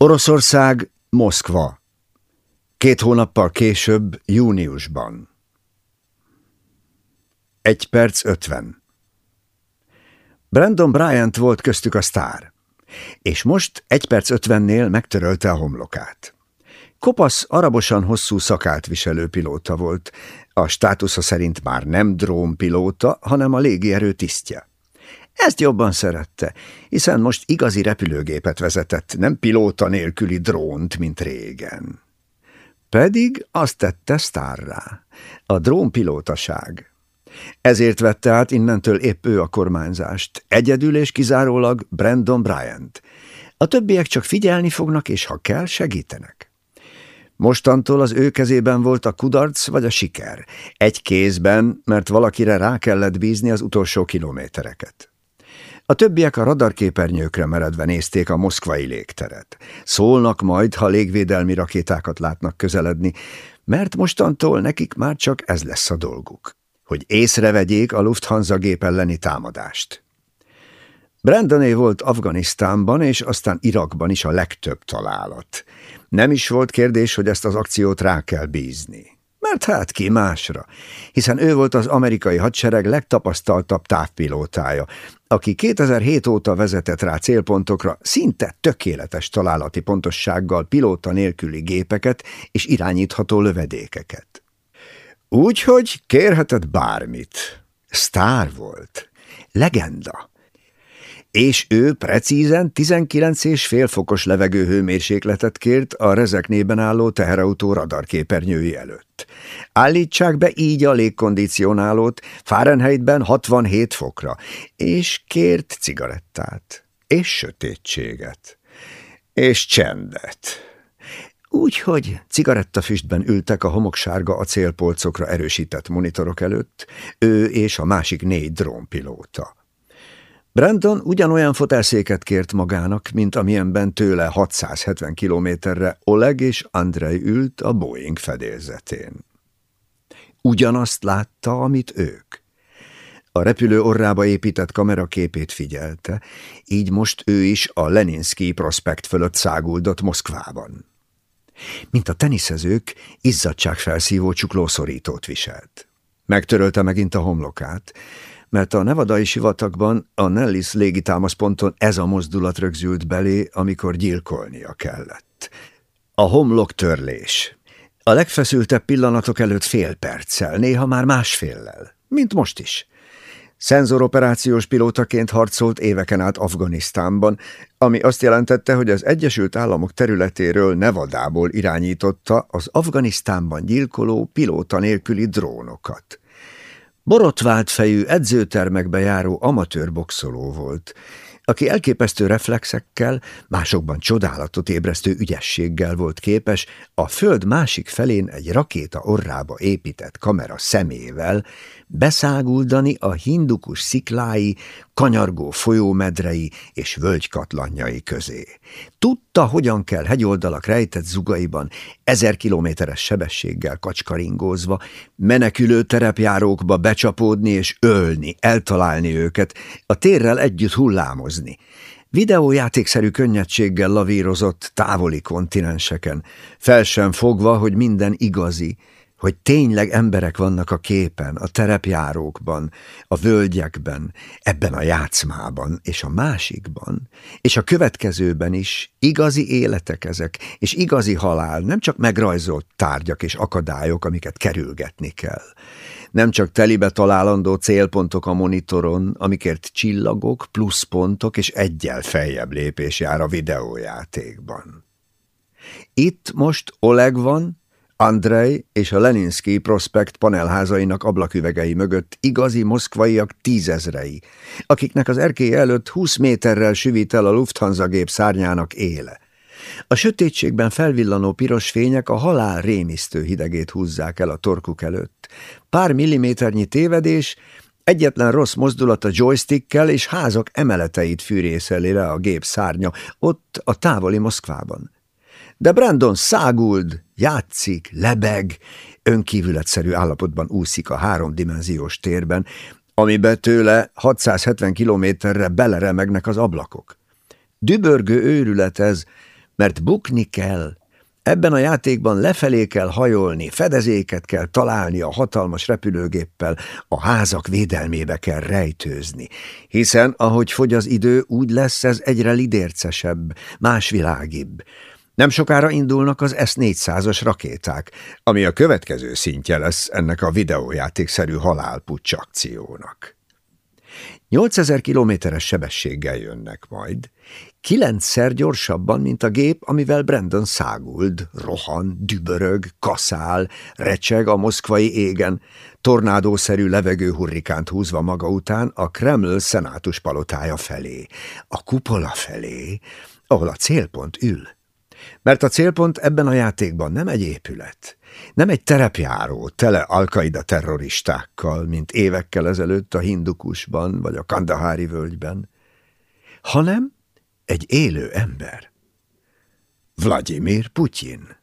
Oroszország, Moszkva. Két hónappal később, júniusban. Egy perc ötven. Brandon Bryant volt köztük a sztár, és most egy perc ötvennél megtörölte a homlokát. Kopasz, arabosan hosszú szakált viselő pilóta volt, a státusza szerint már nem drónpilóta, hanem a légierő tisztje. Ezt jobban szerette, hiszen most igazi repülőgépet vezetett, nem pilóta nélküli drónt, mint régen. Pedig azt tette sztárrá, a drónpilótaság. Ezért vette át innentől épp ő a kormányzást, egyedül és kizárólag Brandon Bryant. A többiek csak figyelni fognak, és ha kell, segítenek. Mostantól az ő kezében volt a kudarc vagy a siker. Egy kézben, mert valakire rá kellett bízni az utolsó kilométereket. A többiek a radarképernyőkre meredve nézték a moszkvai légteret. Szólnak majd, ha légvédelmi rakétákat látnak közeledni, mert mostantól nekik már csak ez lesz a dolguk, hogy észrevegyék a Lufthansa gép elleni támadást. Brandoné volt Afganisztánban és aztán Irakban is a legtöbb találat. Nem is volt kérdés, hogy ezt az akciót rá kell bízni. Mert hát ki másra, hiszen ő volt az amerikai hadsereg legtapasztaltabb távpilótája, aki 2007 óta vezetett rá célpontokra szinte tökéletes találati pontossággal pilóta nélküli gépeket és irányítható lövedékeket. Úgyhogy kérhetett bármit. Sztár volt. Legenda és ő precízen 19 és fél fokos levegőhőmérsékletet kért a rezeknében álló teherautó radarképernyői előtt. Állítsák be így a légkondicionálót Fahrenheitben 67 fokra, és kért cigarettát, és sötétséget, és csendet. Úgyhogy cigarettafüstben ültek a homoksárga acélpolcokra erősített monitorok előtt, ő és a másik négy drónpilóta. Brandon ugyanolyan fotelszéket kért magának, mint amilyenben tőle 670 kilométerre Oleg és Andrei ült a Boeing fedélzetén. Ugyanazt látta, amit ők. A repülő orrába épített kameraképét figyelte, így most ő is a Leninski prospekt fölött száguldott Moszkvában. Mint a teniszezők, izzadságfelszívó csuklószorítót viselt. Megtörölte megint a homlokát, mert a nevadai sivatagban a Nellis légitámaszponton ez a mozdulat rögzült belé, amikor gyilkolnia kellett. A homlok törlés. A legfeszültebb pillanatok előtt fél perccel, néha már másféllel, mint most is. Szenzoroperációs pilótaként harcolt éveken át Afganisztánban, ami azt jelentette, hogy az Egyesült Államok területéről Nevadából irányította az Afganisztánban gyilkoló pilóta nélküli drónokat. Borotvált fejű, edzőtermekbe járó amatőr boxoló volt, aki elképesztő reflexekkel, másokban csodálatot ébresztő ügyességgel volt képes a föld másik felén egy rakéta orrába épített kamera szemével beszáguldani a hindukus sziklái, kanyargó folyómedrei és völgykatlanjai közé. Tudta, hogyan kell hegyoldalak rejtett zugaiban, ezer kilométeres sebességgel kacskaringózva, menekülő terepjárókba becsapódni és ölni, eltalálni őket, a térrel együtt hullámozni. Videójátékszerű könnyedséggel lavírozott távoli kontinenseken, fel sem fogva, hogy minden igazi, hogy tényleg emberek vannak a képen, a terepjárókban, a völgyekben, ebben a játszmában, és a másikban, és a következőben is igazi életek ezek, és igazi halál, nem csak megrajzolt tárgyak és akadályok, amiket kerülgetni kell. Nem csak telibe találandó célpontok a monitoron, amikért csillagok, pluszpontok és egyel feljebb lépés jár a videójátékban. Itt most Oleg van, Andrei és a Leninski prospekt panelházainak ablaküvegei mögött igazi moszkvaiak tízezrei, akiknek az erkély előtt húsz méterrel süvít el a Lufthansa gép szárnyának éle. A sötétségben felvillanó piros fények a halál rémisztő hidegét húzzák el a torkuk előtt. Pár milliméternyi tévedés, egyetlen rossz mozdulat a joystickkel és házak emeleteit fűrészeli le a gép szárnya, ott a távoli Moszkvában. De Brandon száguld, játszik, lebeg, önkívületszerű állapotban úszik a háromdimenziós térben, amibe tőle 670 kilométerre beleremegnek az ablakok. Dübörgő őrület ez, mert bukni kell. Ebben a játékban lefelé kell hajolni, fedezéket kell találni a hatalmas repülőgéppel, a házak védelmébe kell rejtőzni, hiszen ahogy fogy az idő, úgy lesz ez egyre lidércesebb, más világibb. Nem sokára indulnak az S-400-as rakéták, ami a következő szintje lesz ennek a videójátékszerű halálpucs akciónak. 8000 kilométeres sebességgel jönnek majd, kilencszer gyorsabban, mint a gép, amivel Brandon száguld, rohan, dübörög, kaszál, recseg a moszkvai égen, tornádószerű levegő hurrikánt húzva maga után a Kreml szenátus palotája felé, a kupola felé, ahol a célpont ül. Mert a célpont ebben a játékban nem egy épület, nem egy terepjáró, tele alkaida terroristákkal, mint évekkel ezelőtt a Hindukusban vagy a Kandahári völgyben, hanem egy élő ember. Vladimir Putyin.